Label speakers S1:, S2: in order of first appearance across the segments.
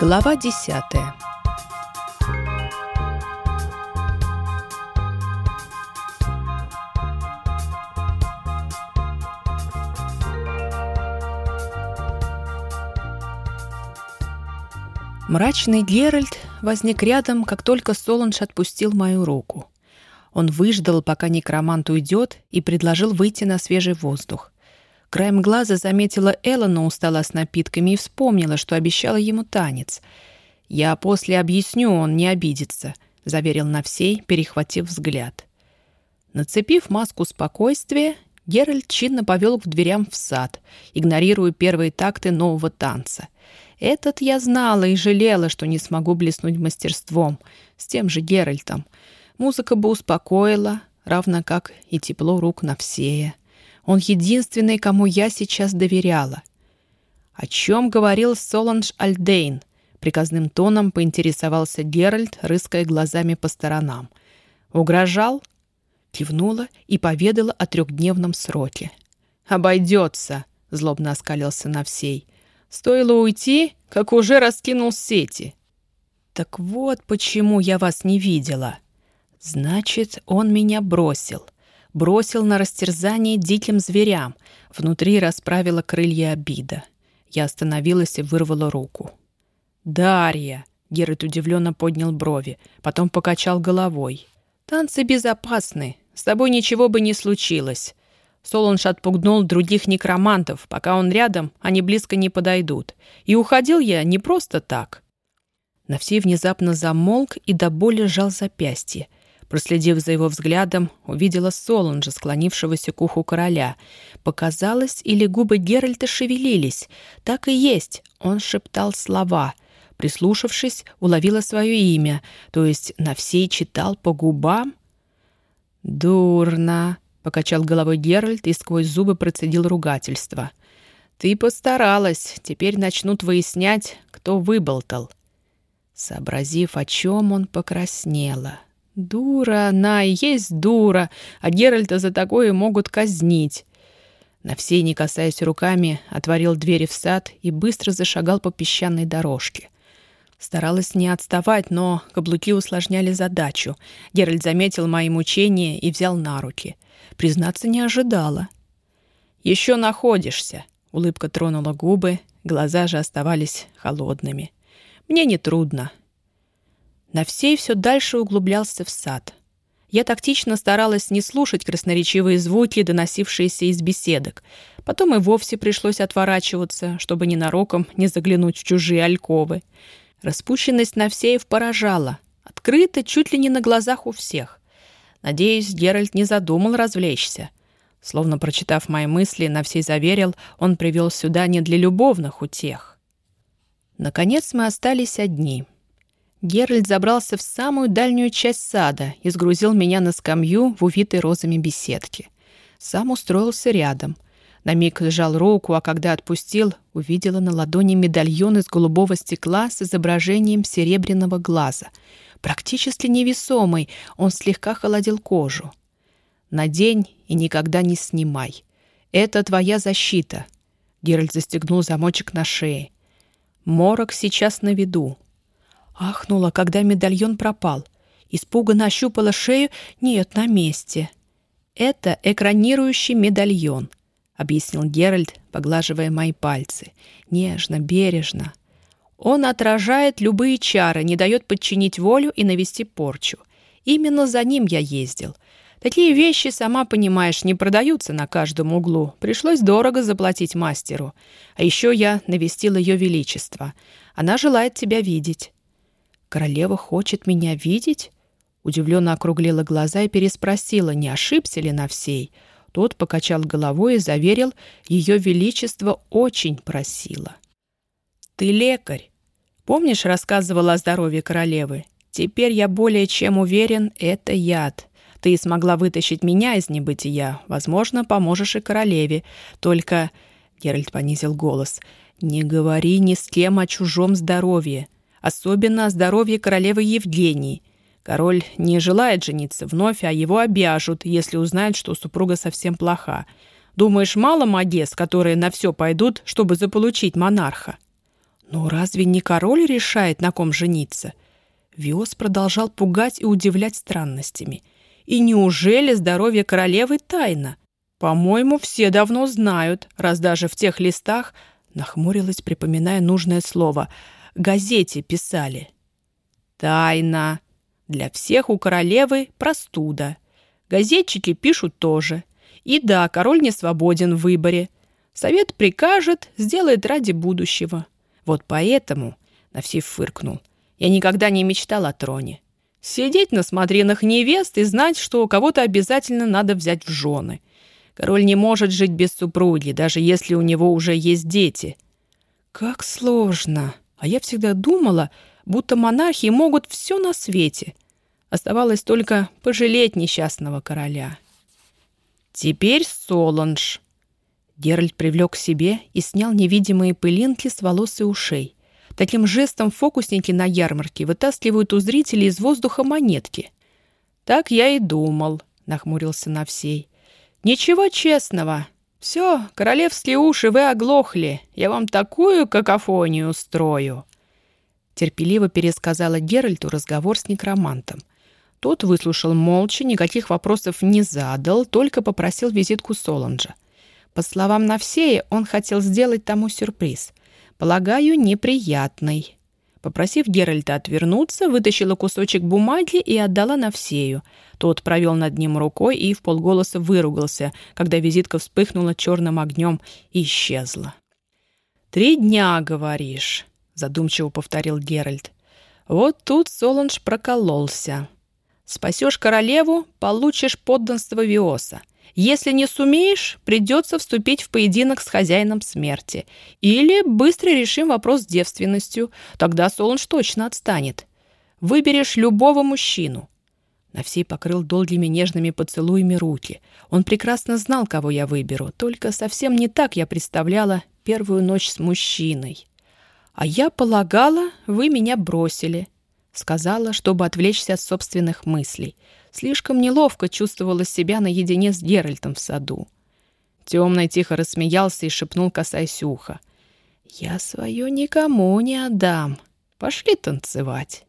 S1: Глава десятая Мрачный Геральт возник рядом, как только Соланж отпустил мою руку. Он выждал, пока некромант уйдет, и предложил выйти на свежий воздух. Краем глаза заметила Эллона у стола с напитками и вспомнила, что обещала ему танец. «Я после объясню, он не обидится», — заверил на всей, перехватив взгляд. Нацепив маску спокойствия, Геральт чинно повел к дверям в сад, игнорируя первые такты нового танца. Этот я знала и жалела, что не смогу блеснуть мастерством с тем же Геральтом. Музыка бы успокоила, равно как и тепло рук на всея. Он единственный, кому я сейчас доверяла. О чем говорил Соланж Альдейн? Приказным тоном поинтересовался Геральт, рыская глазами по сторонам. Угрожал? Кивнула и поведала о трехдневном сроке. «Обойдется», — злобно оскалился на всей. «Стоило уйти, как уже раскинул сети». «Так вот почему я вас не видела. Значит, он меня бросил бросил на растерзание диким зверям. Внутри расправила крылья обида. Я остановилась и вырвала руку. «Дарья!» — Герrit удивленно поднял брови, потом покачал головой. «Танцы безопасны. С тобой ничего бы не случилось». Солунж отпугнул других некромантов. Пока он рядом, они близко не подойдут. И уходил я не просто так. Навсей внезапно замолк и до боли сжал запястье. Проследив за его взглядом, увидела Соланжа, склонившегося к уху короля. Показалось, или губы Геральта шевелились. Так и есть, он шептал слова. Прислушавшись, уловила свое имя, то есть на всей читал по губам. «Дурно!» — покачал головой Геральт и сквозь зубы процедил ругательство. «Ты постаралась, теперь начнут выяснять, кто выболтал». Сообразив, о чем он покраснела. Дура она и есть дура, а Геральта за такое могут казнить. На всей, не касаясь руками, отворил двери в сад и быстро зашагал по песчаной дорожке. Старалась не отставать, но каблуки усложняли задачу. Геральт заметил мои мучения и взял на руки. Признаться, не ожидала. «Еще находишься», — улыбка тронула губы, глаза же оставались холодными. «Мне не трудно. На всей все дальше углублялся в сад. Я тактично старалась не слушать красноречивые звуки, доносившиеся из беседок. Потом и вовсе пришлось отворачиваться, чтобы ненароком не заглянуть в чужие альковы. Распущенность Навсеев поражала. Открыто, чуть ли не на глазах у всех. Надеюсь, Геральт не задумал развлечься. Словно прочитав мои мысли, Навсей заверил, он привел сюда не для любовных утех. Наконец мы остались одни — Геральт забрался в самую дальнюю часть сада и сгрузил меня на скамью в увитой розами беседке. Сам устроился рядом. На миг сжал руку, а когда отпустил, увидела на ладони медальон из голубого стекла с изображением серебряного глаза. Практически невесомый, он слегка холодил кожу. «Надень и никогда не снимай. Это твоя защита». Геральт застегнул замочек на шее. «Морок сейчас на виду. Ахнула, когда медальон пропал. Испуганно ощупала шею. Нет, на месте. «Это экранирующий медальон», — объяснил Геральт, поглаживая мои пальцы. Нежно, бережно. «Он отражает любые чары, не дает подчинить волю и навести порчу. Именно за ним я ездил. Такие вещи, сама понимаешь, не продаются на каждом углу. Пришлось дорого заплатить мастеру. А еще я навестил ее величество. Она желает тебя видеть. «Королева хочет меня видеть?» Удивленно округлила глаза и переспросила, не ошибся ли на всей. Тот покачал головой и заверил, ее величество очень просила. «Ты лекарь. Помнишь, рассказывала о здоровье королевы? Теперь я более чем уверен, это яд. Ты смогла вытащить меня из небытия. Возможно, поможешь и королеве. Только...» Геральт понизил голос. «Не говори ни с кем о чужом здоровье особенно о здоровье королевы Евгении. Король не желает жениться вновь, а его обяжут, если узнают, что супруга совсем плоха. Думаешь, мало магес, которые на все пойдут, чтобы заполучить монарха? Но разве не король решает, на ком жениться? Виос продолжал пугать и удивлять странностями. И неужели здоровье королевы тайна? По-моему, все давно знают, раз даже в тех листах, нахмурилась, припоминая нужное слово, газете писали. Тайна. Для всех у королевы простуда. Газетчики пишут тоже. И да, король не свободен в выборе. Совет прикажет, сделает ради будущего. Вот поэтому, Навсей фыркнул, я никогда не мечтал о троне. Сидеть на смотринах невест и знать, что кого-то обязательно надо взять в жены. Король не может жить без супруги, даже если у него уже есть дети. Как сложно. А я всегда думала, будто монархи могут все на свете. Оставалось только пожалеть несчастного короля. Теперь Соланж. Геральт привлек к себе и снял невидимые пылинки с волос и ушей. Таким жестом фокусники на ярмарке вытаскивают у зрителей из воздуха монетки. «Так я и думал», — нахмурился Навсей. «Ничего честного. Все, королевские уши вы оглохли. Я вам такую какофонию устрою». Терпеливо пересказала Геральту разговор с некромантом. Тот выслушал молча, никаких вопросов не задал, только попросил визитку Соланжа. По словам Навсея, он хотел сделать тому сюрприз. Полагаю, неприятный. Попросив Геральта отвернуться, вытащила кусочек бумаги и отдала Навсею. Тот провел над ним рукой и в полголоса выругался, когда визитка вспыхнула черным огнем и исчезла. «Три дня, говоришь», — задумчиво повторил Геральт. «Вот тут Соланж прокололся. Спасешь королеву — получишь подданство Виоса». Если не сумеешь, придется вступить в поединок с хозяином смерти. Или быстро решим вопрос с девственностью. Тогда Солунж точно отстанет. Выберешь любого мужчину. Навсей покрыл долгими нежными поцелуями руки. Он прекрасно знал, кого я выберу, только совсем не так я представляла первую ночь с мужчиной. А я полагала, вы меня бросили. Сказала, чтобы отвлечься от собственных мыслей. Слишком неловко чувствовала себя наедине с Геральтом в саду. Темный тихо рассмеялся и шепнул, касаясь уха. «Я свое никому не отдам. Пошли танцевать».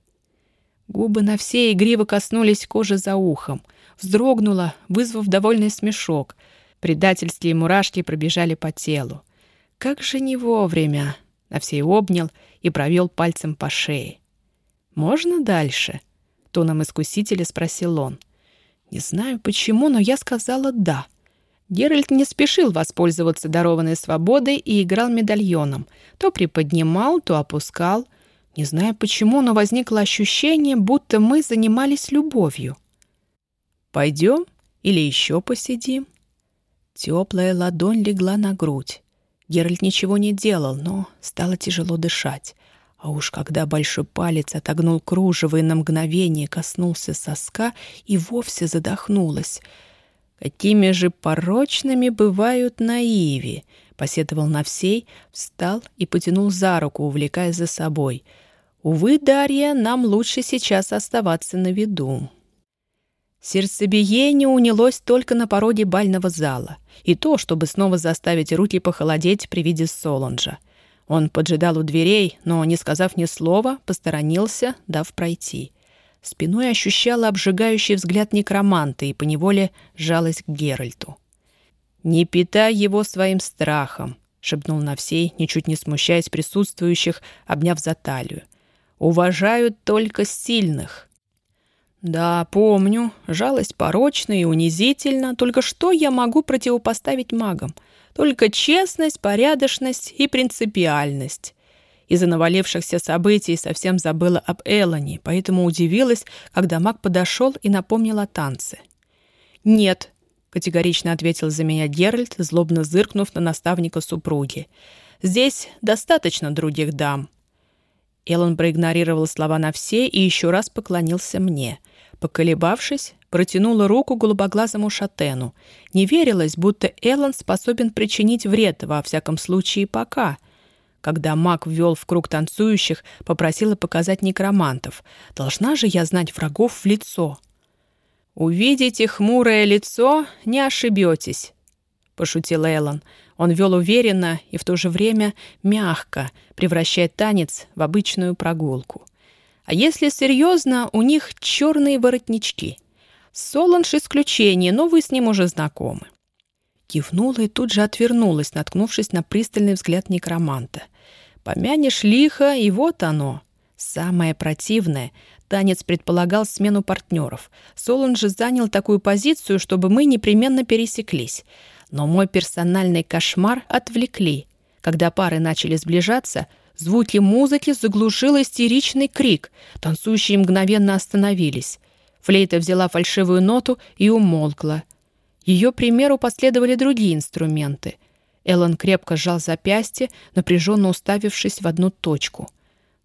S1: Губы на все игриво коснулись кожи за ухом. Вздрогнула, вызвав довольный смешок. Предательские мурашки пробежали по телу. Как же не вовремя! На всей обнял и провел пальцем по шее. «Можно дальше?» тоном искусителя спросил он. Не знаю почему, но я сказала «да». Геральт не спешил воспользоваться дарованной свободой и играл медальоном. То приподнимал, то опускал. Не знаю почему, но возникло ощущение, будто мы занимались любовью. «Пойдем или еще посидим?» Теплая ладонь легла на грудь. Геральт ничего не делал, но стало тяжело дышать. А уж когда большой палец отогнул кружево и на мгновение коснулся соска, и вовсе задохнулась. «Какими же порочными бывают наиви!» — посетовал Навсей, встал и потянул за руку, увлекая за собой. «Увы, Дарья, нам лучше сейчас оставаться на виду». Сердцебиение унялось только на породе бального зала, и то, чтобы снова заставить руки похолодеть при виде Солонжа. Он поджидал у дверей, но, не сказав ни слова, посторонился, дав пройти. Спиной ощущала обжигающий взгляд некроманта и поневоле жалость к Геральту. «Не питай его своим страхом», — шепнул Навсей, ничуть не смущаясь присутствующих, обняв за талию. «Уважают только сильных». «Да, помню. Жалость порочна и унизительна. Только что я могу противопоставить магам? Только честность, порядочность и принципиальность. Из-за навалившихся событий совсем забыла об Элоне, поэтому удивилась, когда маг подошел и напомнил о танце. «Нет», — категорично ответил за меня Геральт, злобно зыркнув на наставника супруги. «Здесь достаточно других дам». Элон проигнорировал слова на все и еще раз поклонился мне. Поколебавшись, протянула руку голубоглазому шатену. Не верилось, будто Эллен способен причинить вред, во всяком случае, пока. Когда маг ввел в круг танцующих, попросила показать некромантов. Должна же я знать врагов в лицо. «Увидите хмурое лицо, не ошибетесь», — пошутил Эллен. Он вел уверенно и в то же время мягко, превращая танец в обычную прогулку. А если серьезно, у них черные воротнички. Соланж исключение, но вы с ним уже знакомы. Кивнула и тут же отвернулась, наткнувшись на пристальный взгляд некроманта. Помянешь лихо, и вот оно. Самое противное — танец предполагал смену партнеров. Солон же занял такую позицию, чтобы мы непременно пересеклись. Но мой персональный кошмар отвлекли. Когда пары начали сближаться, звуки музыки заглушил истеричный крик. Танцующие мгновенно остановились. Флейта взяла фальшивую ноту и умолкла. Ее примеру последовали другие инструменты. Эллен крепко сжал запястье, напряженно уставившись в одну точку.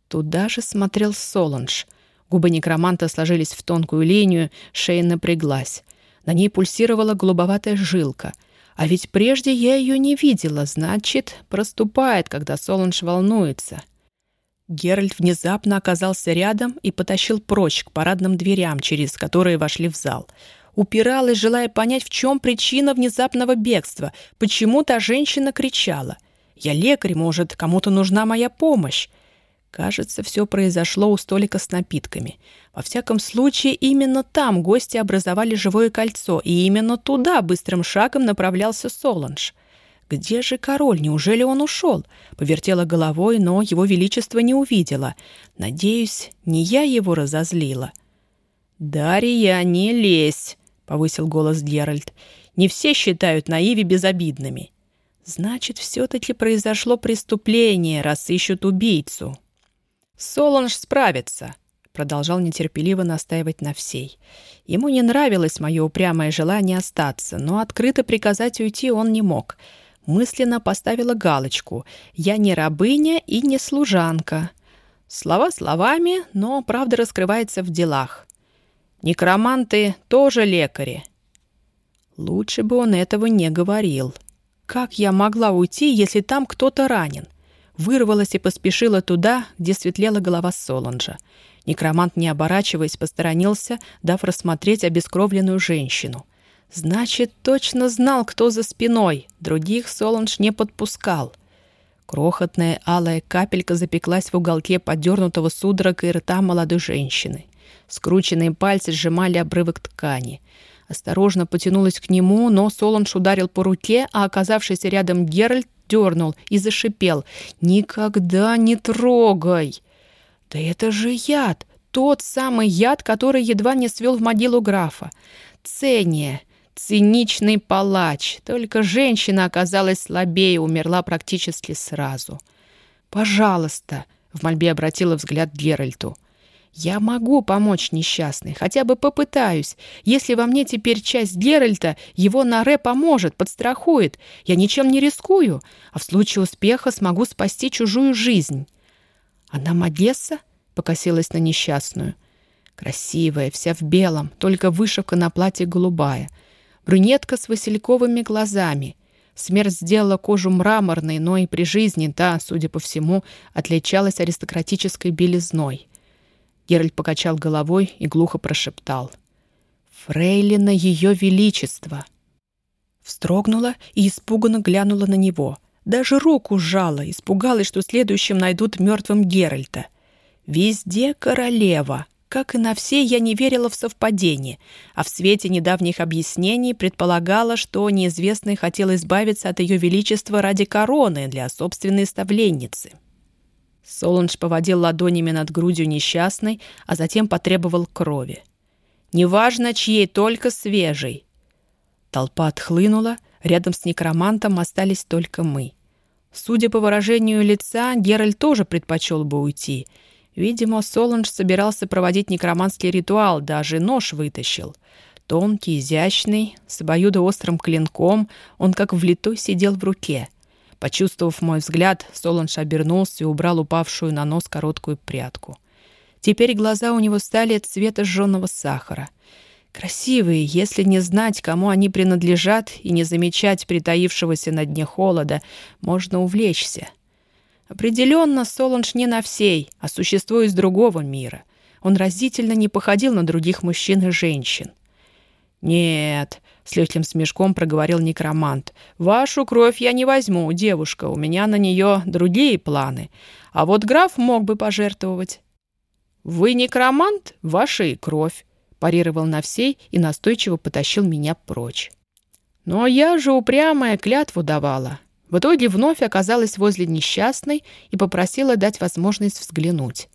S1: Туда же смотрел Соланж. Губы некроманта сложились в тонкую линию, шея напряглась. На ней пульсировала голубоватая жилка. А ведь прежде я ее не видела, значит, проступает, когда Соланж волнуется. Геральт внезапно оказался рядом и потащил прочь к парадным дверям, через которые вошли в зал. Упиралась, желая понять, в чем причина внезапного бегства, почему та женщина кричала. «Я лекарь, может, кому-то нужна моя помощь?» Кажется, все произошло у столика с напитками. Во всяком случае, именно там гости образовали живое кольцо, и именно туда быстрым шагом направлялся Соланж. «Где же король? Неужели он ушел?» Повертела головой, но его величество не увидела. «Надеюсь, не я его разозлила». «Дарья, не лезь!» — повысил голос Геральт. «Не все считают наиви безобидными». «Значит, все-таки произошло преступление, раз ищут убийцу». «Соланж справится», — продолжал нетерпеливо настаивать на всей. Ему не нравилось мое упрямое желание остаться, но открыто приказать уйти он не мог — мысленно поставила галочку «Я не рабыня и не служанка». Слова словами, но правда раскрывается в делах. Некроманты тоже лекари. Лучше бы он этого не говорил. Как я могла уйти, если там кто-то ранен? Вырвалась и поспешила туда, где светлела голова Солонжа. Некромант, не оборачиваясь, посторонился, дав рассмотреть обескровленную женщину. Значит, точно знал, кто за спиной. Других Соланж не подпускал. Крохотная алая капелька запеклась в уголке подернутого судорогой рта молодой женщины. Скрученные пальцы сжимали обрывок ткани. Осторожно потянулась к нему, но Соланж ударил по руке, а оказавшийся рядом Геральт дернул и зашипел. «Никогда не трогай!» «Да это же яд! Тот самый яд, который едва не свел в могилу графа! Цения!» Циничный палач. Только женщина оказалась слабее, умерла практически сразу. «Пожалуйста», — в мольбе обратила взгляд Геральту. «Я могу помочь несчастной, хотя бы попытаюсь. Если во мне теперь часть Геральта, его Наре поможет, подстрахует. Я ничем не рискую, а в случае успеха смогу спасти чужую жизнь». «Она Мадесса?» — покосилась на несчастную. Красивая, вся в белом, только вышивка на платье голубая — брюнетка с васильковыми глазами. Смерть сделала кожу мраморной, но и при жизни та, судя по всему, отличалась аристократической белизной. Геральт покачал головой и глухо прошептал. «Фрейлина Ее Величество!» Встрогнула и испуганно глянула на него. Даже руку сжала, испугалась, что следующим найдут мертвым Геральта. «Везде королева!» Как и на все, я не верила в совпадение, а в свете недавних объяснений предполагала, что неизвестный хотел избавиться от ее величества ради короны для собственной ставленницы. Солунж поводил ладонями над грудью несчастной, а затем потребовал крови. «Неважно, чьей, только свежей». Толпа отхлынула, рядом с некромантом остались только мы. Судя по выражению лица, Геральт тоже предпочел бы уйти — Видимо, Соланж собирался проводить некроманский ритуал, даже нож вытащил. Тонкий, изящный, с обоюдоострым клинком, он как влитой сидел в руке. Почувствовав мой взгляд, Соланж обернулся и убрал упавшую на нос короткую прядку. Теперь глаза у него стали цвета жженого сахара. Красивые, если не знать, кому они принадлежат, и не замечать притаившегося на дне холода, можно увлечься. Определенно, Соланж не на всей, а существо из другого мира. Он разительно не походил на других мужчин и женщин. Нет, С легким смешком проговорил некромант. «Вашу кровь я не возьму, девушка, у меня на нее другие планы. А вот граф мог бы пожертвовать». «Вы некромант? Ваша и кровь», – парировал на всей и настойчиво потащил меня прочь. Но я же упрямая клятву давала. В итоге вновь оказалась возле несчастной и попросила дать возможность взглянуть.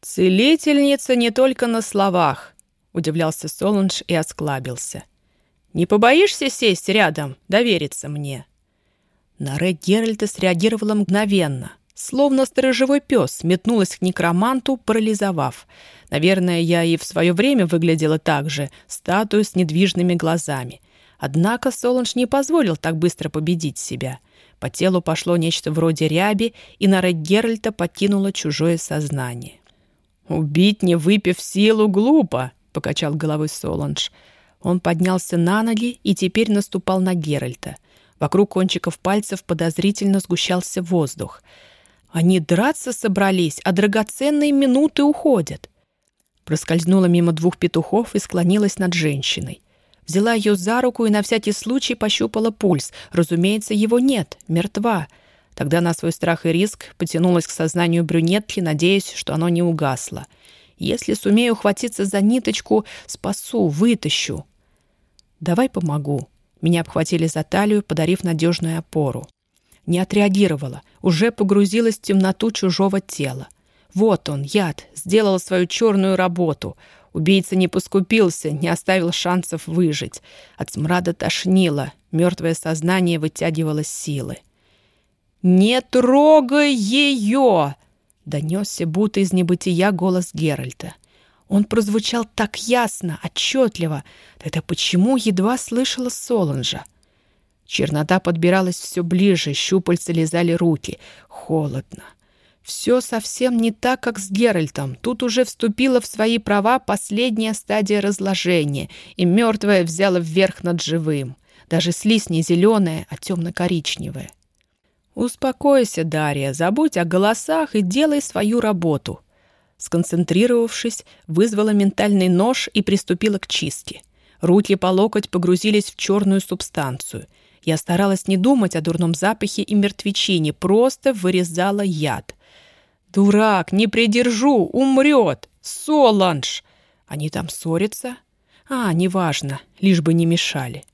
S1: «Целительница не только на словах», — удивлялся Солунж и осклабился. «Не побоишься сесть рядом, довериться мне?» Наре Геральта среагировала мгновенно, словно сторожевой пес, метнулась к некроманту, парализовав. Наверное, я и в свое время выглядела так же, статую с недвижными глазами. Однако Солонж не позволил так быстро победить себя. По телу пошло нечто вроде ряби, и Нара Геральта покинула чужое сознание. «Убить, не выпив силу, глупо!» — покачал головой Солонж. Он поднялся на ноги и теперь наступал на Геральта. Вокруг кончиков пальцев подозрительно сгущался воздух. Они драться собрались, а драгоценные минуты уходят. Проскользнула мимо двух петухов и склонилась над женщиной. Взяла ее за руку и на всякий случай пощупала пульс. Разумеется, его нет, мертва. Тогда на свой страх и риск потянулась к сознанию брюнетки, надеясь, что оно не угасло. Если сумею ухватиться за ниточку, спасу, вытащу. «Давай помогу». Меня обхватили за талию, подарив надежную опору. Не отреагировала, уже погрузилась в темноту чужого тела. Вот он, яд, сделал свою черную работу — Убийца не поскупился, не оставил шансов выжить. От смрада тошнило, мертвое сознание вытягивало силы. «Не трогай ее!» — донесся будто из небытия голос Геральта. Он прозвучал так ясно, отчетливо. Это почему едва слышала Солонжа? Чернота подбиралась все ближе, щупальца лизали руки. Холодно. Все совсем не так, как с Геральтом. Тут уже вступила в свои права последняя стадия разложения, и мертвое взяло вверх над живым. Даже слизь не зеленая, а темно-коричневая. «Успокойся, Дарья, забудь о голосах и делай свою работу». Сконцентрировавшись, вызвала ментальный нож и приступила к чистке. Руки по локоть погрузились в черную субстанцию. Я старалась не думать о дурном запахе и мертвечине, просто вырезала яд. «Дурак, не придержу, умрет! Соланж!» Они там ссорятся? А, неважно, лишь бы не мешали.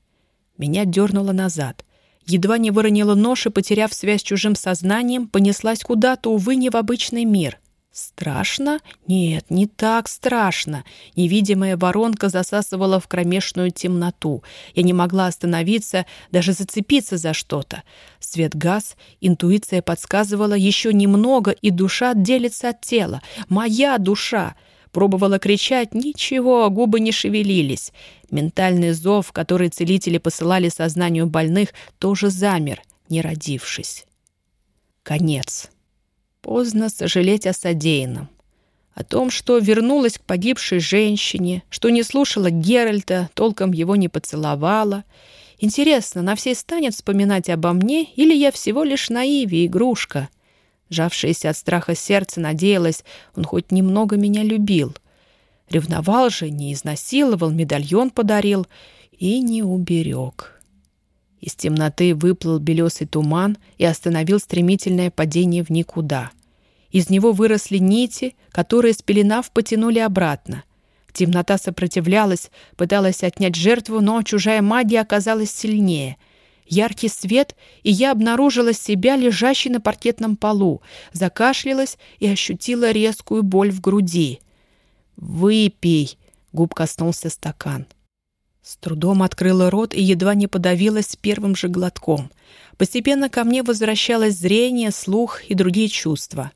S1: Меня дернуло назад. Едва не выронила нож и, потеряв связь с чужим сознанием, понеслась куда-то, увы, не в обычный мир. Страшно? Нет, не так страшно. Невидимая воронка засасывала в кромешную темноту. Я не могла остановиться, даже зацепиться за что-то. Свет газ, интуиция подсказывала еще немного, и душа отделится от тела. Моя душа! Пробовала кричать, ничего, губы не шевелились. Ментальный зов, который целители посылали сознанию больных, тоже замер, не родившись. Конец. Поздно сожалеть о содеянном. О том, что вернулась к погибшей женщине, что не слушала Геральта, толком его не поцеловала. Интересно, на всей станет вспоминать обо мне, или я всего лишь наиве, игрушка? Жавшееся от страха сердце надеялась, он хоть немного меня любил. Ревновал же, не изнасиловал, медальон подарил и не уберег. Из темноты выплыл белесый туман и остановил стремительное падение в никуда. Из него выросли нити, которые, спеленав, потянули обратно. Темнота сопротивлялась, пыталась отнять жертву, но чужая магия оказалась сильнее. Яркий свет, и я обнаружила себя, лежащей на паркетном полу, закашлялась и ощутила резкую боль в груди. «Выпей!» — губ коснулся стакан. С трудом открыла рот и едва не подавилась первым же глотком. Постепенно ко мне возвращалось зрение, слух и другие чувства.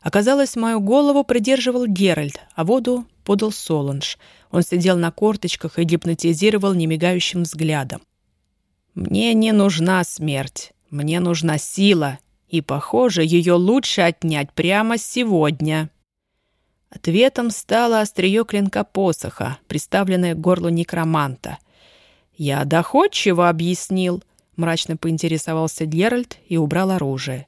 S1: Оказалось, мою голову придерживал Геральт, а воду подал Соланж. Он сидел на корточках и гипнотизировал немигающим взглядом. «Мне не нужна смерть, мне нужна сила, и, похоже, ее лучше отнять прямо сегодня». Ответом стало острие клинка посоха, приставленное к горлу некроманта. «Я доходчиво объяснил», — мрачно поинтересовался Геральт и убрал оружие.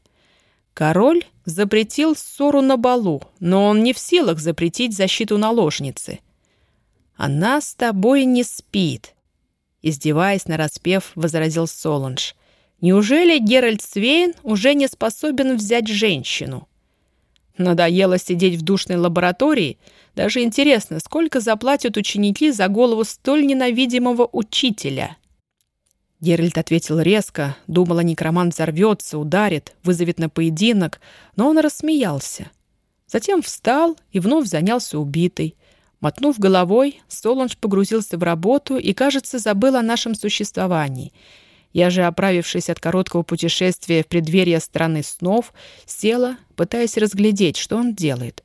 S1: «Король запретил ссору на балу, но он не в силах запретить защиту наложницы. Она с тобой не спит. Издеваясь на распев, возразил Соланж. «Неужели Геральт Свейн уже не способен взять женщину?» Надоело сидеть в душной лаборатории. Даже интересно, сколько заплатят ученики за голову столь ненавидимого учителя. Геральт ответил резко, думала, некромант взорвется, ударит, вызовет на поединок, но он рассмеялся. Затем встал и вновь занялся убитой. Мотнув головой, Солонж погрузился в работу и, кажется, забыл о нашем существовании — я же, оправившись от короткого путешествия в преддверие страны снов, села, пытаясь разглядеть, что он делает.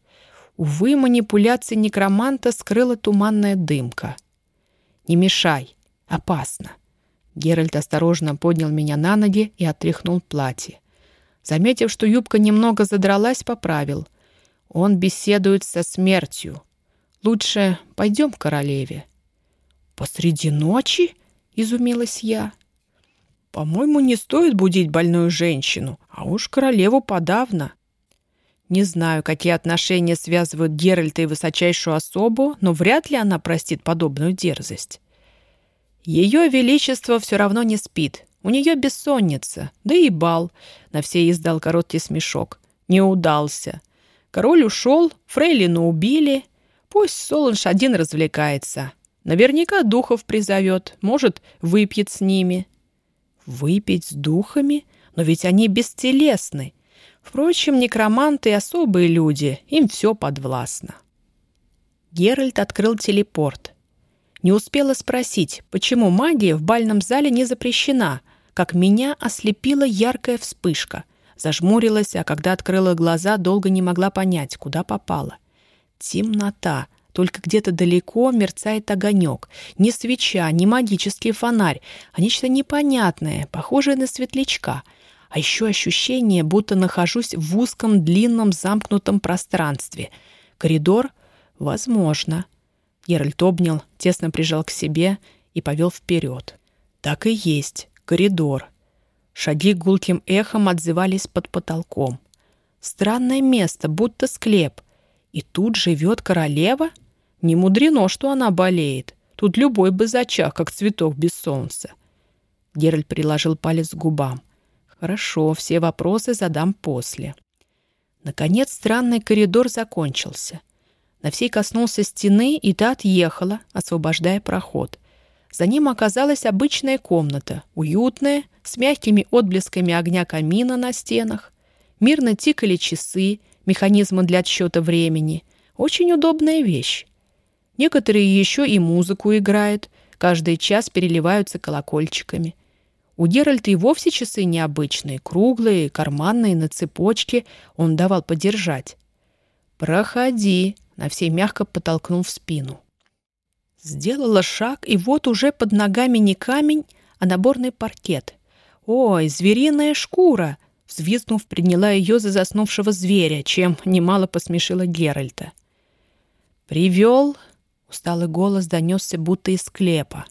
S1: Увы, манипуляции некроманта скрыла туманная дымка. «Не мешай. Опасно». Геральт осторожно поднял меня на ноги и отряхнул платье. Заметив, что юбка немного задралась, поправил. Он беседует со смертью. Лучше пойдем к королеве. «Посреди ночи?» — изумилась я. По-моему, не стоит будить больную женщину, а уж королеву подавно. Не знаю, какие отношения связывают Геральта и высочайшую особу, но вряд ли она простит подобную дерзость. Ее Величество все равно не спит. У нее бессонница, да и бал. На все издал короткий смешок. Не удался. Король ушел, фрейлину убили. Пусть Солунж один развлекается. Наверняка духов призовет, может, выпьет с ними. Выпить с духами? Но ведь они бестелесны. Впрочем, некроманты — особые люди, им все подвластно. Геральт открыл телепорт. Не успела спросить, почему магия в бальном зале не запрещена, как меня ослепила яркая вспышка. Зажмурилась, а когда открыла глаза, долго не могла понять, куда попала. Темнота — только где-то далеко мерцает огонек. Не свеча, не магический фонарь, а нечто непонятное, похожее на светлячка. А еще ощущение, будто нахожусь в узком, длинном, замкнутом пространстве. Коридор? Возможно. Геральт обнял, тесно прижал к себе и повел вперед. Так и есть. Коридор. Шаги гулким эхом отзывались под потолком. Странное место, будто склеп. И тут живет королева — не мудрено, что она болеет. Тут любой бы зачах, как цветок без солнца. Геральт приложил палец к губам. «Хорошо, все вопросы задам после». Наконец странный коридор закончился. На всей коснулся стены, и та отъехала, освобождая проход. За ним оказалась обычная комната, уютная, с мягкими отблесками огня камина на стенах. Мирно тикали часы, механизмы для отсчета времени. Очень удобная вещь. Некоторые еще и музыку играют, каждый час переливаются колокольчиками. У Геральта и вовсе часы необычные, круглые, карманные, на цепочке. Он давал подержать. «Проходи», — на всей мягко подтолкнул в спину. Сделала шаг, и вот уже под ногами не камень, а наборный паркет. «Ой, звериная шкура!» Взвизгнув, приняла ее за заснувшего зверя, чем немало посмешила Геральта. «Привел Усталый голос донесся будто из склепа.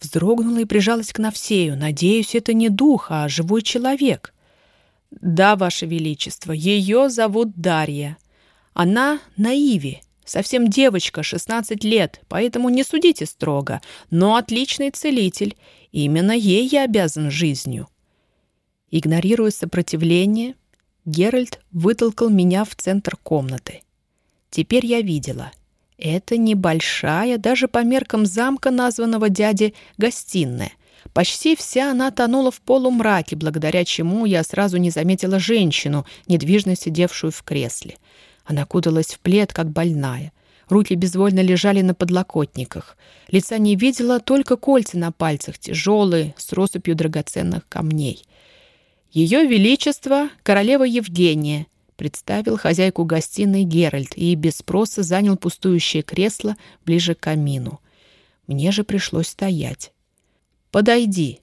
S1: Вздрогнула и прижалась к Навсею. Надеюсь, это не дух, а живой человек. Да, Ваше Величество, ее зовут Дарья. Она на Иве, совсем девочка, 16 лет, поэтому не судите строго, но отличный целитель. Именно ей я обязан жизнью. Игнорируя сопротивление, Геральт вытолкал меня в центр комнаты. Теперь я видела — это небольшая, даже по меркам замка, названного дяди, гостиная. Почти вся она тонула в полумраке, благодаря чему я сразу не заметила женщину, недвижно сидевшую в кресле. Она кудалась в плед, как больная. Руки безвольно лежали на подлокотниках. Лица не видела, только кольца на пальцах, тяжелые, с россыпью драгоценных камней. Ее Величество — королева Евгения, Представил хозяйку гостиной Геральт и без спроса занял пустующее кресло ближе к камину. Мне же пришлось стоять. «Подойди!»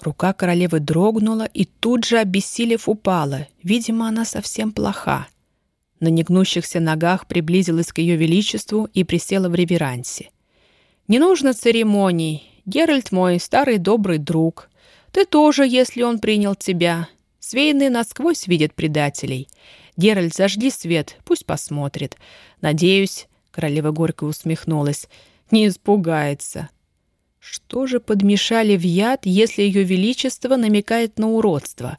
S1: Рука королевы дрогнула и тут же, обессилев, упала. Видимо, она совсем плоха. На негнущихся ногах приблизилась к ее величеству и присела в реверансе. «Не нужно церемоний. Геральт мой старый добрый друг. Ты тоже, если он принял тебя. Свейны насквозь видят предателей. Геральт, зажги свет, пусть посмотрит. Надеюсь, королева горько усмехнулась, не испугается. Что же подмешали в яд, если ее величество намекает на уродство?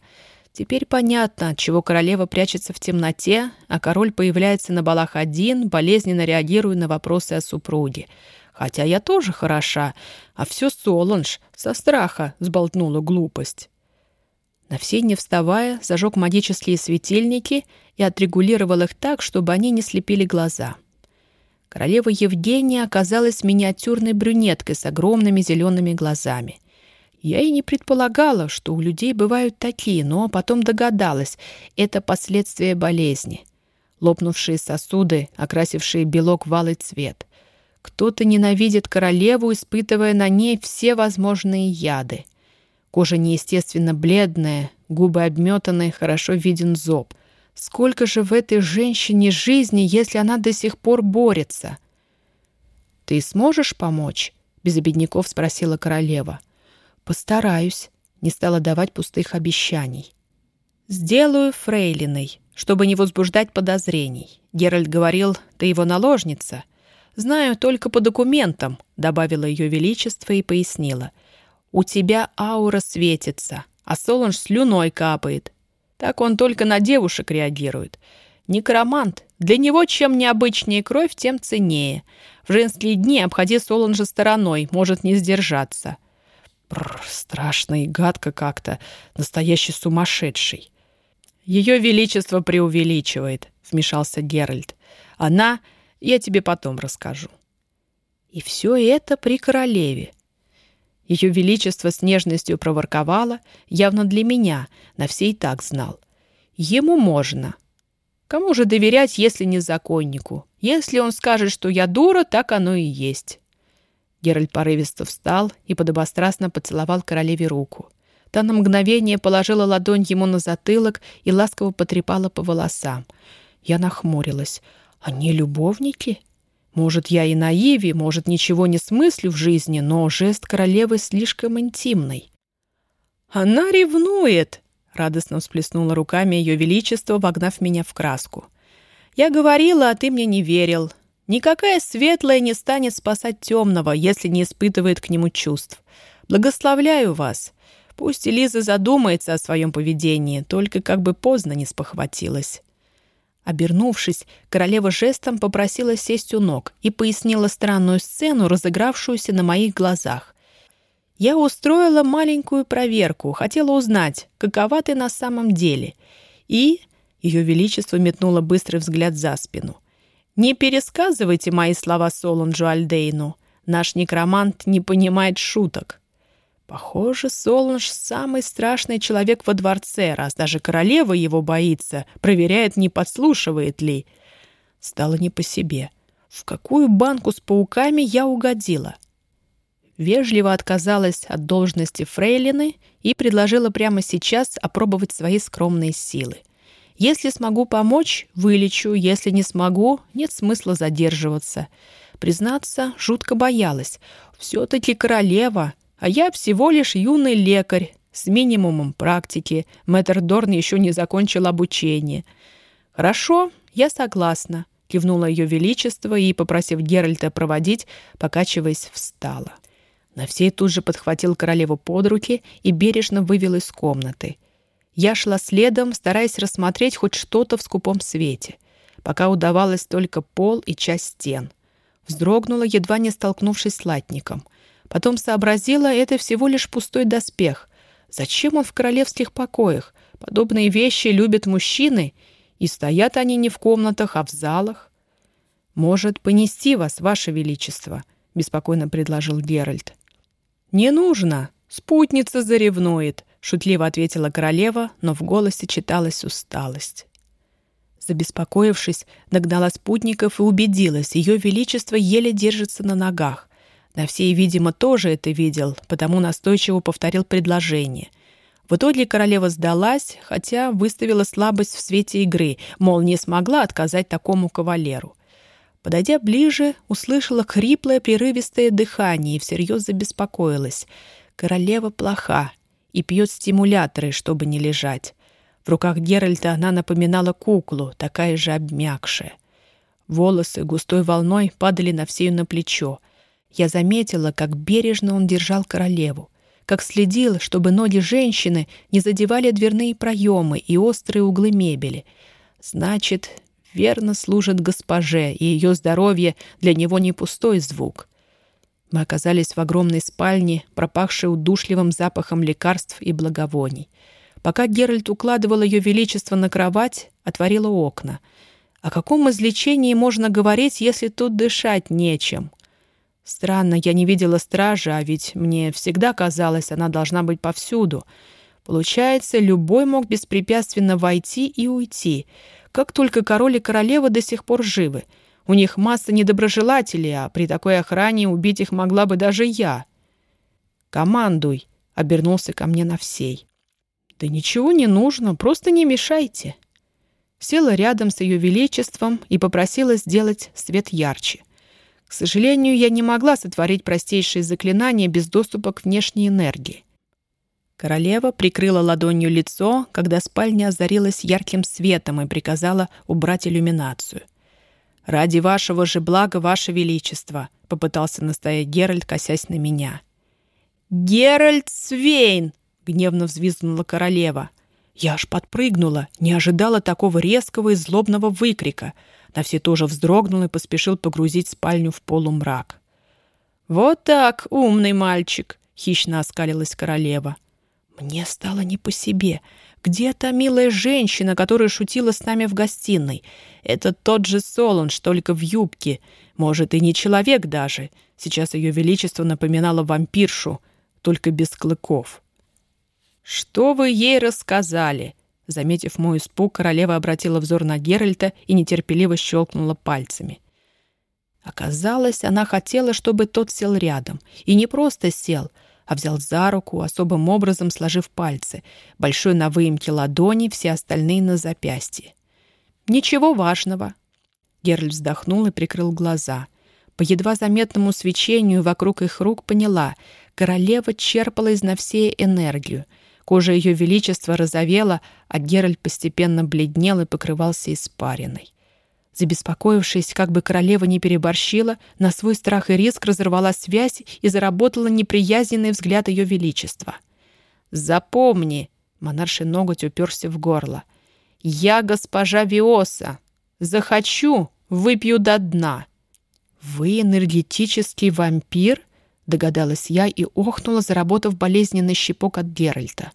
S1: Теперь понятно, чего королева прячется в темноте, а король появляется на балах один, болезненно реагируя на вопросы о супруге. Хотя я тоже хороша, а все Солонж со страха сболтнула глупость. На все не вставая, зажег магические светильники и отрегулировал их так, чтобы они не слепили глаза. Королева Евгения оказалась миниатюрной брюнеткой с огромными зелеными глазами. Я и не предполагала, что у людей бывают такие, но потом догадалась — это последствия болезни. Лопнувшие сосуды, окрасившие белок в алый цвет. Кто-то ненавидит королеву, испытывая на ней все возможные яды. Кожа неестественно бледная, губы обметанные, хорошо виден зоб. Сколько же в этой женщине жизни, если она до сих пор борется? «Ты сможешь помочь?» — без обедняков спросила королева. — «Постараюсь», — не стала давать пустых обещаний. «Сделаю фрейлиной, чтобы не возбуждать подозрений. Геральт говорил, ты его наложница. Знаю только по документам», — добавила ее величество и пояснила. «У тебя аура светится, а Солонж слюной капает. Так он только на девушек реагирует. Некромант. Для него чем необычнее кровь, тем ценнее. В женские дни обходи Солонжа стороной, может не сдержаться. Бррр, страшно и гадко как-то. Настоящий сумасшедший. Ее величество преувеличивает, вмешался Геральт. Она... Я тебе потом расскажу. И все это при королеве. Ее величество с нежностью проворковало, явно для меня, на все и так знал. Ему можно. Кому же доверять, если не законнику? Если он скажет, что я дура, так оно и есть. Геральт порывисто встал и подобострастно поцеловал королеве руку. Та на мгновение положила ладонь ему на затылок и ласково потрепала по волосам. Я нахмурилась. «Они любовники?» Может, я и наиви, может, ничего не смыслю в жизни, но жест королевы слишком интимный. «Она ревнует!» — радостно всплеснула руками ее величество, вогнав меня в краску. «Я говорила, а ты мне не верил. Никакая светлая не станет спасать темного, если не испытывает к нему чувств. Благословляю вас. Пусть Элиза задумается о своем поведении, только как бы поздно не спохватилась. Обернувшись, королева жестом попросила сесть у ног и пояснила странную сцену, разыгравшуюся на моих глазах. Я устроила маленькую проверку, хотела узнать, какова ты на самом деле. И... Ее Величество метнуло быстрый взгляд за спину. Не пересказывайте мои слова Солонжу Альдейну. Наш некромант не понимает шуток. Похоже, Солонж самый страшный человек во дворце, раз даже королева его боится, проверяет, не подслушивает ли. Стало не по себе. В какую банку с пауками я угодила? Вежливо отказалась от должности фрейлины и предложила прямо сейчас опробовать свои скромные силы. Если смогу помочь, вылечу. Если не смогу, нет смысла задерживаться. Признаться, жутко боялась. Все-таки королева, а я всего лишь юный лекарь с минимумом практики. Мэтр Дорн еще не закончил обучение. «Хорошо, я согласна», — кивнула ее величество и, попросив Геральта проводить, покачиваясь, встала. Навсей тут же подхватил королеву под руки и бережно вывел из комнаты — я шла следом, стараясь рассмотреть хоть что-то в скупом свете, пока удавалось только пол и часть стен. Вздрогнула, едва не столкнувшись с латником. Потом сообразила, это всего лишь пустой доспех. Зачем он в королевских покоях? Подобные вещи любят мужчины, и стоят они не в комнатах, а в залах. «Может, понести вас, ваше величество?» — беспокойно предложил Геральт. «Не нужно. Спутница заревнует», шутливо ответила королева, но в голосе читалась усталость. Забеспокоившись, нагнала спутников и убедилась, ее величество еле держится на ногах. На всей, видимо, тоже это видел, потому настойчиво повторил предложение. В итоге королева сдалась, хотя выставила слабость в свете игры, мол, не смогла отказать такому кавалеру. Подойдя ближе, услышала хриплое прерывистое дыхание и всерьез забеспокоилась. Королева плоха, и пьет стимуляторы, чтобы не лежать. В руках Геральта она напоминала куклу, такая же обмякшая. Волосы густой волной падали на всею на плечо. Я заметила, как бережно он держал королеву, как следил, чтобы ноги женщины не задевали дверные проемы и острые углы мебели. Значит, верно служит госпоже, и ее здоровье для него не пустой звук. Мы оказались в огромной спальне, пропахшей удушливым запахом лекарств и благовоний. Пока Геральт укладывал ее величество на кровать, отворила окна. О каком излечении можно говорить, если тут дышать нечем? Странно, я не видела стража, а ведь мне всегда казалось, она должна быть повсюду. Получается, любой мог беспрепятственно войти и уйти. Как только король и королева до сих пор живы. У них масса недоброжелателей, а при такой охране убить их могла бы даже я. «Командуй», — обернулся ко мне на всей. «Да ничего не нужно, просто не мешайте». Села рядом с ее величеством и попросила сделать свет ярче. К сожалению, я не могла сотворить простейшие заклинания без доступа к внешней энергии. Королева прикрыла ладонью лицо, когда спальня озарилась ярким светом и приказала убрать иллюминацию. «Ради вашего же блага, ваше величество», — попытался настоять Геральт, косясь на меня. «Геральт Свейн!» — гневно взвизгнула королева. Я аж подпрыгнула, не ожидала такого резкого и злобного выкрика. На все тоже вздрогнул и поспешил погрузить спальню в полумрак. «Вот так, умный мальчик!» — хищно оскалилась королева. Мне стало не по себе. Где та милая женщина, которая шутила с нами в гостиной? Это тот же Солунж, только в юбке. Может, и не человек даже. Сейчас ее величество напоминало вампиршу, только без клыков. «Что вы ей рассказали?» Заметив мой испуг, королева обратила взор на Геральта и нетерпеливо щелкнула пальцами. Оказалось, она хотела, чтобы тот сел рядом. И не просто сел, а взял за руку, особым образом сложив пальцы, большой на выемке ладони, все остальные на запястье. «Ничего важного». Геральт вздохнул и прикрыл глаза. По едва заметному свечению вокруг их рук поняла, королева черпала из Навсея энергию — Кожа ее величества розовела, а Геральт постепенно бледнел и покрывался испариной. Забеспокоившись, как бы королева не переборщила, на свой страх и риск разорвала связь и заработала неприязненный взгляд ее величества. «Запомни!» — монарший ноготь уперся в горло. «Я госпожа Виоса. Захочу, выпью до дна». «Вы энергетический вампир?» Догадалась я и охнула, заработав болезненный щепок от Геральта.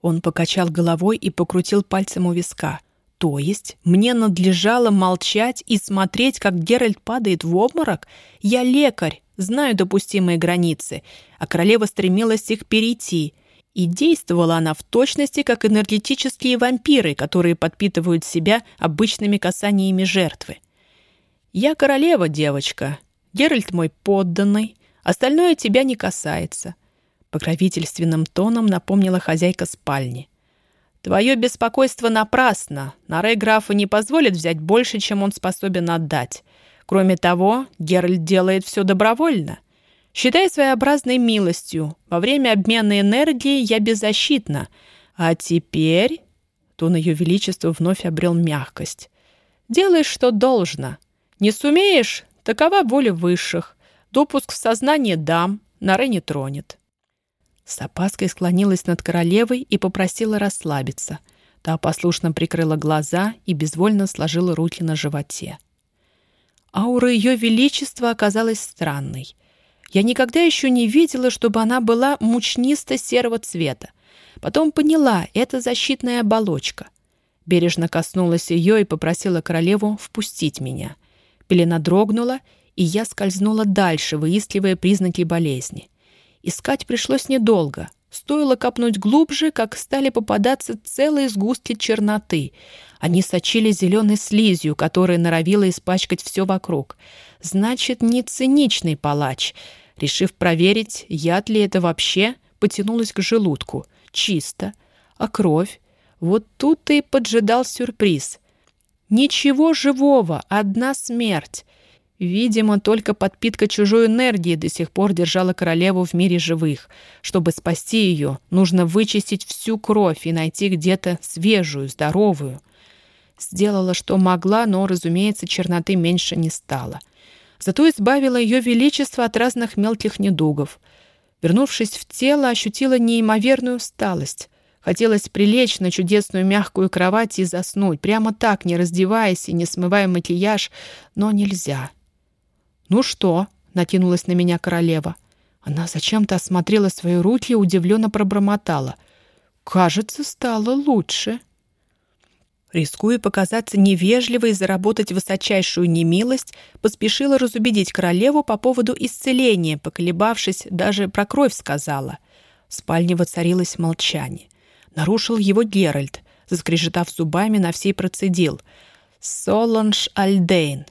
S1: Он покачал головой и покрутил пальцем у виска. То есть мне надлежало молчать и смотреть, как Геральт падает в обморок? Я лекарь, знаю допустимые границы, а королева стремилась их перейти. И действовала она в точности, как энергетические вампиры, которые подпитывают себя обычными касаниями жертвы. «Я королева, девочка. Геральт мой подданный. Остальное тебя не касается», — покровительственным тоном напомнила хозяйка спальни. «Твое беспокойство напрасно. Нарей графа не позволит взять больше, чем он способен отдать. Кроме того, Геральт делает все добровольно. Считай своеобразной милостью. Во время обмена энергией я беззащитна. А теперь...» Тон ее величества вновь обрел мягкость. «Делай, что должно. Не сумеешь? Такова воля высших. Допуск в сознание дам, Наре не тронет. С опаской склонилась над королевой и попросила расслабиться. Та послушно прикрыла глаза и безвольно сложила руки на животе. Аура ее величества оказалась странной. Я никогда еще не видела, чтобы она была мучнисто-серого цвета. Потом поняла, это защитная оболочка. Бережно коснулась ее и попросила королеву впустить меня. Пелена дрогнула, и я скользнула дальше, выискивая признаки болезни. Искать пришлось недолго. Стоило копнуть глубже, как стали попадаться целые сгустки черноты. Они сочили зеленой слизью, которая норовила испачкать все вокруг. Значит, не циничный палач. Решив проверить, яд ли это вообще, потянулась к желудку. Чисто. А кровь? Вот тут и поджидал сюрприз. Ничего живого, одна смерть. Видимо, только подпитка чужой энергии до сих пор держала королеву в мире живых. Чтобы спасти ее, нужно вычистить всю кровь и найти где-то свежую, здоровую. Сделала, что могла, но, разумеется, черноты меньше не стало. Зато избавила ее величество от разных мелких недугов. Вернувшись в тело, ощутила неимоверную усталость. Хотелось прилечь на чудесную мягкую кровать и заснуть, прямо так, не раздеваясь и не смывая макияж, но нельзя. «Ну что?» — накинулась на меня королева. Она зачем-то осмотрела свои руки и удивленно пробормотала. «Кажется, стало лучше». Рискуя показаться невежливой и заработать высочайшую немилость, поспешила разубедить королеву по поводу исцеления, поколебавшись, даже про кровь сказала. В спальне воцарилось молчание. Нарушил его Геральт, заскрежетав зубами, на всей процедил. «Соланж Альдейн».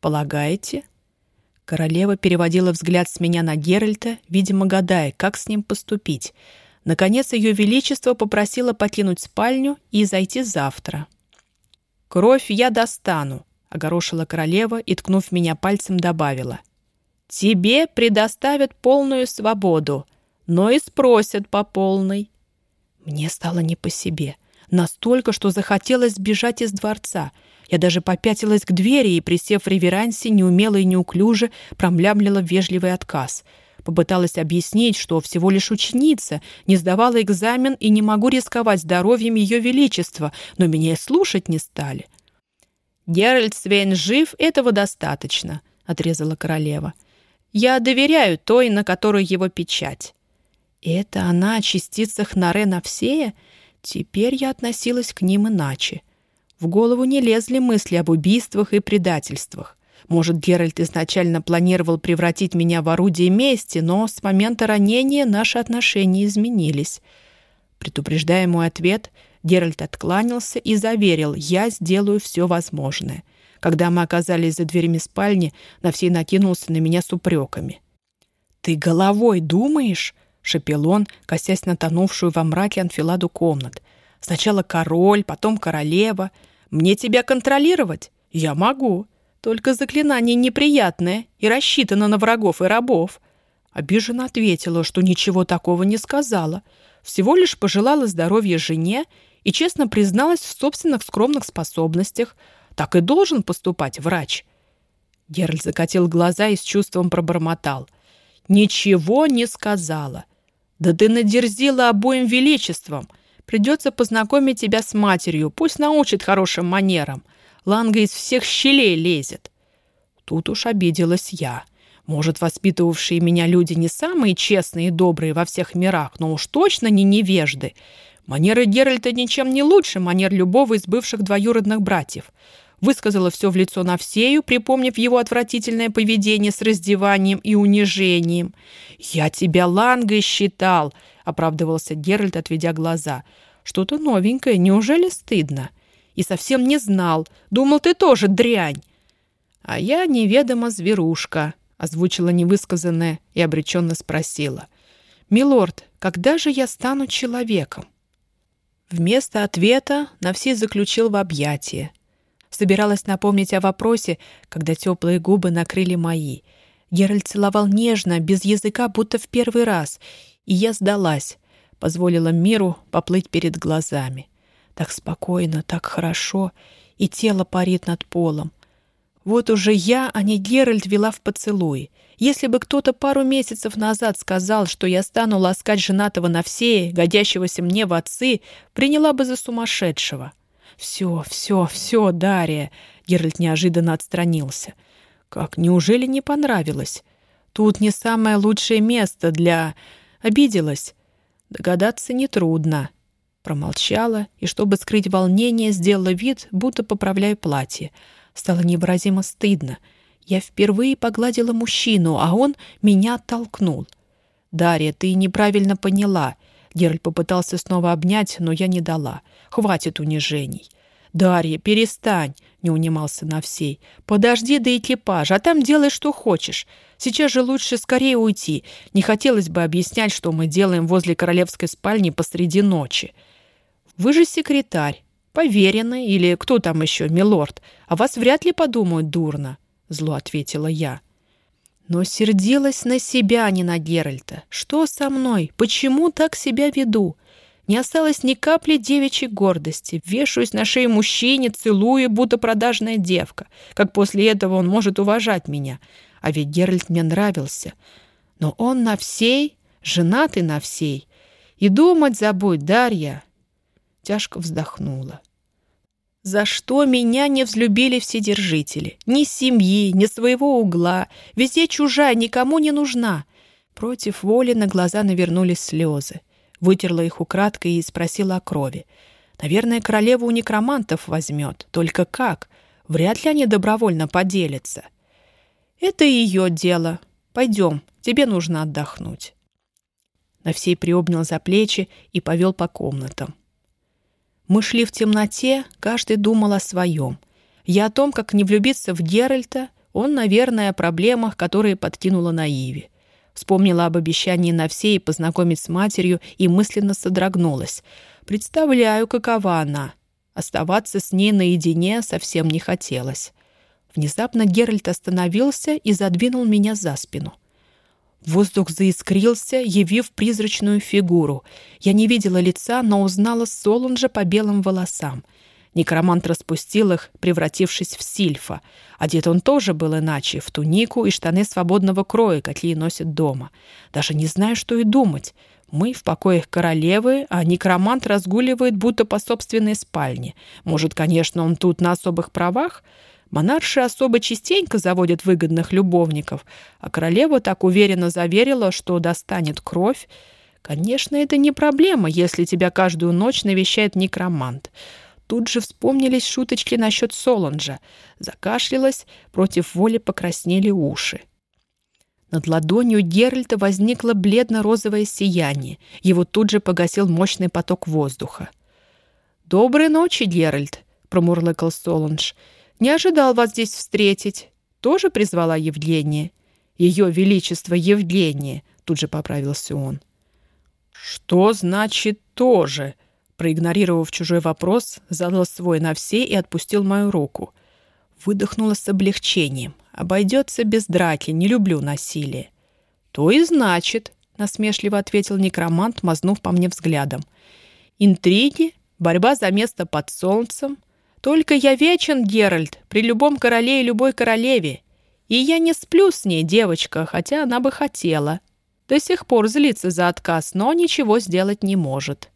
S1: «Полагаете?» Королева переводила взгляд с меня на Геральта, видимо, гадая, как с ним поступить. Наконец, ее величество попросило покинуть спальню и зайти завтра. «Кровь я достану», — огорошила королева и, ткнув меня пальцем, добавила. «Тебе предоставят полную свободу, но и спросят по полной». Мне стало не по себе. Настолько, что захотелось сбежать из дворца. Я даже попятилась к двери и, присев в реверансе, неумело и неуклюже промлямлила вежливый отказ. Попыталась объяснить, что всего лишь ученица, не сдавала экзамен и не могу рисковать здоровьем Ее Величества, но меня и слушать не стали. «Геральт Свейн жив, этого достаточно», — отрезала королева. «Я доверяю той, на которой его печать». Это она о частицах Наре Навсея? Теперь я относилась к ним иначе. В голову не лезли мысли об убийствах и предательствах. Может, Геральт изначально планировал превратить меня в орудие мести, но с момента ранения наши отношения изменились. Предупреждая мой ответ, Геральт откланялся и заверил, я сделаю все возможное. Когда мы оказались за дверями спальни, на всей накинулся на меня с упреками. «Ты головой думаешь?» — шепел он, косясь на тонувшую во мраке анфиладу комнат. «Сначала король, потом королева. Мне тебя контролировать? Я могу. Только заклинание неприятное и рассчитано на врагов и рабов». Обиженно ответила, что ничего такого не сказала. Всего лишь пожелала здоровья жене и честно призналась в собственных скромных способностях. Так и должен поступать врач. Геральт закатил глаза и с чувством пробормотал. «Ничего не сказала. «Да ты надерзила обоим величеством. Придется познакомить тебя с матерью, пусть научит хорошим манерам. Ланга из всех щелей лезет». Тут уж обиделась я. Может, воспитывавшие меня люди не самые честные и добрые во всех мирах, но уж точно не невежды. Манеры Геральта ничем не лучше манер любого из бывших двоюродных братьев высказала все в лицо Навсею, припомнив его отвратительное поведение с раздеванием и унижением. «Я тебя лангой считал», — оправдывался Геральт, отведя глаза. «Что-то новенькое, неужели стыдно?» «И совсем не знал. Думал, ты тоже дрянь». «А я неведомо зверушка», — озвучила невысказанное и обреченно спросила. «Милорд, когда же я стану человеком?» Вместо ответа Навсей заключил в объятие. Собиралась напомнить о вопросе, когда теплые губы накрыли мои. Геральт целовал нежно, без языка, будто в первый раз. И я сдалась, позволила миру поплыть перед глазами. Так спокойно, так хорошо, и тело парит над полом. Вот уже я, а не Геральт, вела в поцелуй. Если бы кто-то пару месяцев назад сказал, что я стану ласкать женатого на всее, годящегося мне в отцы, приняла бы за сумасшедшего. «Все, все, все, Дарья!» Геральт неожиданно отстранился. «Как, неужели не понравилось? Тут не самое лучшее место для...» Обиделась. Догадаться нетрудно. Промолчала и, чтобы скрыть волнение, сделала вид, будто поправляю платье. Стало невыразимо стыдно. Я впервые погладила мужчину, а он меня оттолкнул. «Дарья, ты неправильно поняла. Геральт попытался снова обнять, но я не дала. Хватит унижений. «Дарья, перестань!» — не унимался на всей. «Подожди до экипажа, а там делай, что хочешь. Сейчас же лучше скорее уйти. Не хотелось бы объяснять, что мы делаем возле королевской спальни посреди ночи. Вы же секретарь, поверенный или кто там еще, милорд, а вас вряд ли подумают дурно», — зло ответила я. Но сердилась на себя, а не на Геральта. Что со мной? Почему так себя веду? Не осталось ни капли девичьей гордости. Вешаюсь на шею мужчине, целую, будто продажная девка. Как после этого он может уважать меня? А ведь Геральт мне нравился. Но он на всей, женатый на всей. И думать забудь, Дарья. Тяжко вздохнула. За что меня не взлюбили вседержители? Ни семьи, ни своего угла. Везде чужая, никому не нужна. Против воли на глаза навернулись слезы. Вытерла их украдкой и спросила о крови. Наверное, королеву у некромантов возьмет. Только как? Вряд ли они добровольно поделятся. Это ее дело. Пойдем, тебе нужно отдохнуть. Навсей приобнял за плечи и повел по комнатам. Мы шли в темноте, каждый думал о своем. Я о том, как не влюбиться в Геральта, он, наверное, о проблемах, которые подкинула Наиве. Вспомнила об обещании на все познакомить с матерью и мысленно содрогнулась. Представляю, какова она. Оставаться с ней наедине совсем не хотелось. Внезапно Геральт остановился и задвинул меня за спину. Воздух заискрился, явив призрачную фигуру. Я не видела лица, но узнала Солунжа по белым волосам. Некромант распустил их, превратившись в сильфа. Одет он тоже был иначе, в тунику и штаны свободного кроя, какие носят дома. Даже не знаю, что и думать. Мы в покоях королевы, а некромант разгуливает будто по собственной спальне. Может, конечно, он тут на особых правах? — Монарши особо частенько заводят выгодных любовников, а королева так уверенно заверила, что достанет кровь. Конечно, это не проблема, если тебя каждую ночь навещает некромант. Тут же вспомнились шуточки насчет Солонжа. Закашлялась, против воли покраснели уши. Над ладонью Геральта возникло бледно-розовое сияние. Его тут же погасил мощный поток воздуха. «Доброй ночи, Геральт!» — промурлыкал Солонж. Не ожидал вас здесь встретить. Тоже призвала Евгения. Ее Величество Евгения, тут же поправился он. Что значит «тоже»? Проигнорировав чужой вопрос, задал свой на все и отпустил мою руку. Выдохнула с облегчением. Обойдется без драки, не люблю насилие. То и значит, насмешливо ответил некромант, мазнув по мне взглядом. Интриги, борьба за место под солнцем — только я вечен, Геральт, при любом короле и любой королеве. И я не сплю с ней, девочка, хотя она бы хотела. До сих пор злится за отказ, но ничего сделать не может.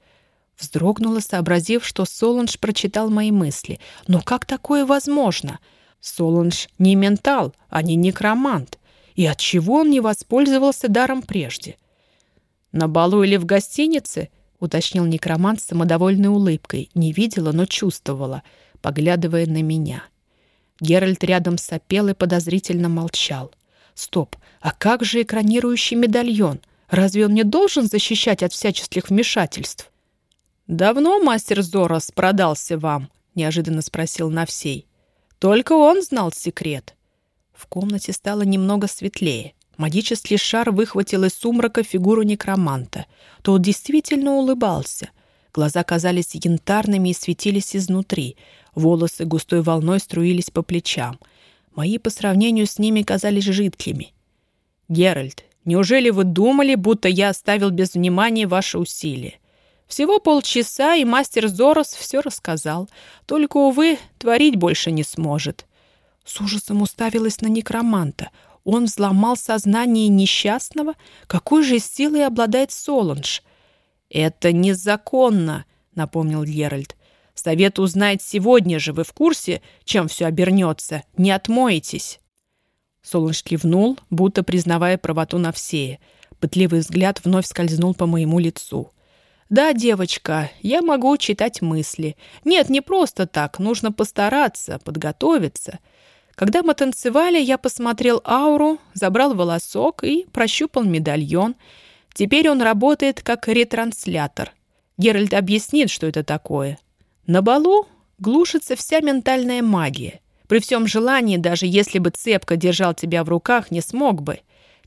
S1: Вздрогнула, сообразив, что Соланж прочитал мои мысли. Но как такое возможно? Соланж не ментал, а не некромант. И от чего он не воспользовался даром прежде? На балу или в гостинице? уточнил некромант с самодовольной улыбкой. Не видела, но чувствовала — поглядывая на меня. Геральт рядом сопел и подозрительно молчал. «Стоп, а как же экранирующий медальон? Разве он не должен защищать от всяческих вмешательств?» «Давно мастер Зорос продался вам?» — неожиданно спросил Навсей. «Только он знал секрет». В комнате стало немного светлее. Магический шар выхватил из сумрака фигуру некроманта. Тот действительно улыбался. Глаза казались янтарными и светились изнутри. Волосы густой волной струились по плечам. Мои по сравнению с ними казались жидкими. «Геральт, неужели вы думали, будто я оставил без внимания ваши усилия? Всего полчаса, и мастер Зорос все рассказал. Только, увы, творить больше не сможет». С ужасом уставилась на некроманта. Он взломал сознание несчастного? Какой же силой обладает Соланж? «Это незаконно», — напомнил Геральт. «Совет узнает сегодня же. Вы в курсе, чем все обернется? Не отмоетесь». Солунж кивнул, будто признавая правоту на все. Пытливый взгляд вновь скользнул по моему лицу. «Да, девочка, я могу читать мысли. Нет, не просто так. Нужно постараться, подготовиться». Когда мы танцевали, я посмотрел ауру, забрал волосок и прощупал медальон — Теперь он работает как ретранслятор. Геральт объяснит, что это такое. На балу глушится вся ментальная магия. При всем желании, даже если бы цепко держал тебя в руках, не смог бы.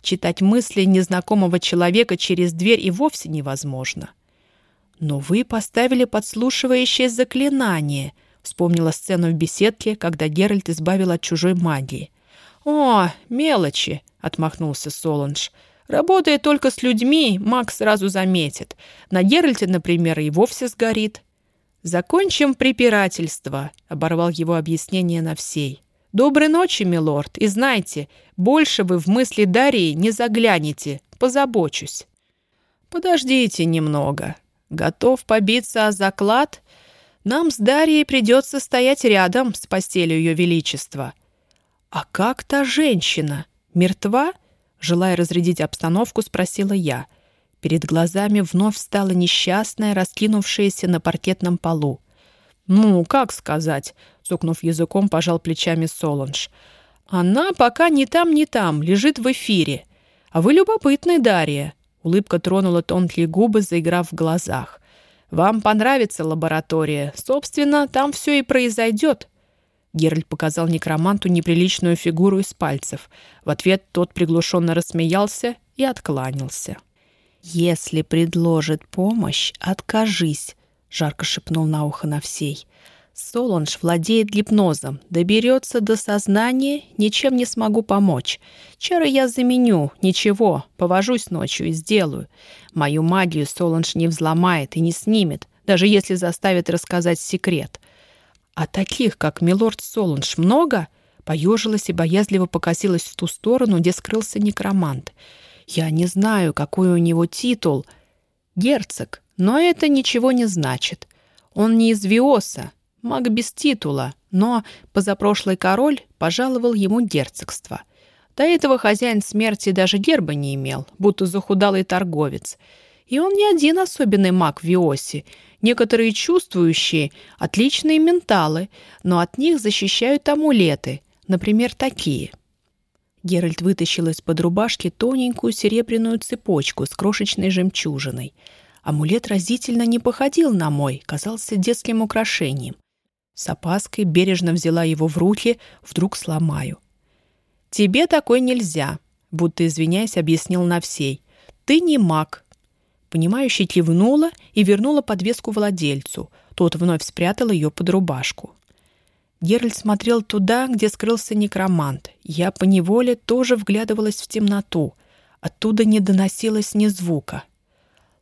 S1: Читать мысли незнакомого человека через дверь и вовсе невозможно. «Но вы поставили подслушивающее заклинание», — вспомнила сцену в беседке, когда Геральт избавил от чужой магии. «О, мелочи!» — отмахнулся Соланж. Работая только с людьми, маг сразу заметит. На Геральте, например, и вовсе сгорит. «Закончим препирательство», — оборвал его объяснение на всей. «Доброй ночи, милорд, и знайте, больше вы в мысли Дарьи не заглянете, позабочусь». «Подождите немного. Готов побиться о заклад? Нам с Дарьей придется стоять рядом с постелью Ее Величества». «А как та женщина? Мертва?» Желая разрядить обстановку, спросила я. Перед глазами вновь стала несчастная, раскинувшаяся на паркетном полу. «Ну, как сказать?» — цукнув языком, пожал плечами Солонж. «Она пока ни там, ни там, лежит в эфире. А вы любопытны, Дарья». Улыбка тронула тонкие губы, заиграв в глазах. «Вам понравится лаборатория. Собственно, там все и произойдет. Геральт показал некроманту неприличную фигуру из пальцев. В ответ тот приглушенно рассмеялся и откланялся. «Если предложит помощь, откажись», — жарко шепнул на ухо Навсей. «Солонж владеет гипнозом. Доберется до сознания, ничем не смогу помочь. Чары я заменю, ничего, повожусь ночью и сделаю. Мою магию Солонж не взломает и не снимет, даже если заставит рассказать секрет. «А таких, как милорд Солунж, много?» Поежилась и боязливо покосилась в ту сторону, где скрылся некромант. «Я не знаю, какой у него титул. Герцог, но это ничего не значит. Он не из Виоса, маг без титула, но позапрошлый король пожаловал ему герцогство. До этого хозяин смерти даже герба не имел, будто захудалый торговец. И он не один особенный маг в Виосе — Некоторые чувствующие – отличные менталы, но от них защищают амулеты, например, такие. Геральт вытащил из-под рубашки тоненькую серебряную цепочку с крошечной жемчужиной. Амулет разительно не походил на мой, казался детским украшением. С опаской бережно взяла его в руки, вдруг сломаю. «Тебе такой нельзя», — будто извиняясь, объяснил на всей. «Ты не маг, Понимающе кивнула и вернула подвеску владельцу. Тот вновь спрятал ее под рубашку. Геральт смотрел туда, где скрылся некромант. Я поневоле тоже вглядывалась в темноту. Оттуда не доносилось ни звука.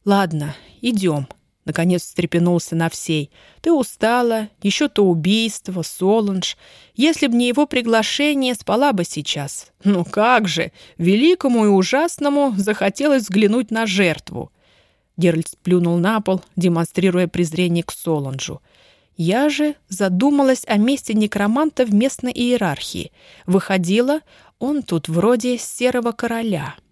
S1: «Ладно, идем», — наконец встрепенулся на всей. «Ты устала, еще то убийство, Солунж. Если б не его приглашение, спала бы сейчас. Ну как же, великому и ужасному захотелось взглянуть на жертву. Геральт сплюнул на пол, демонстрируя презрение к Солонжу. Я же задумалась о месте некроманта в местной иерархии. Выходила, он тут вроде серого короля —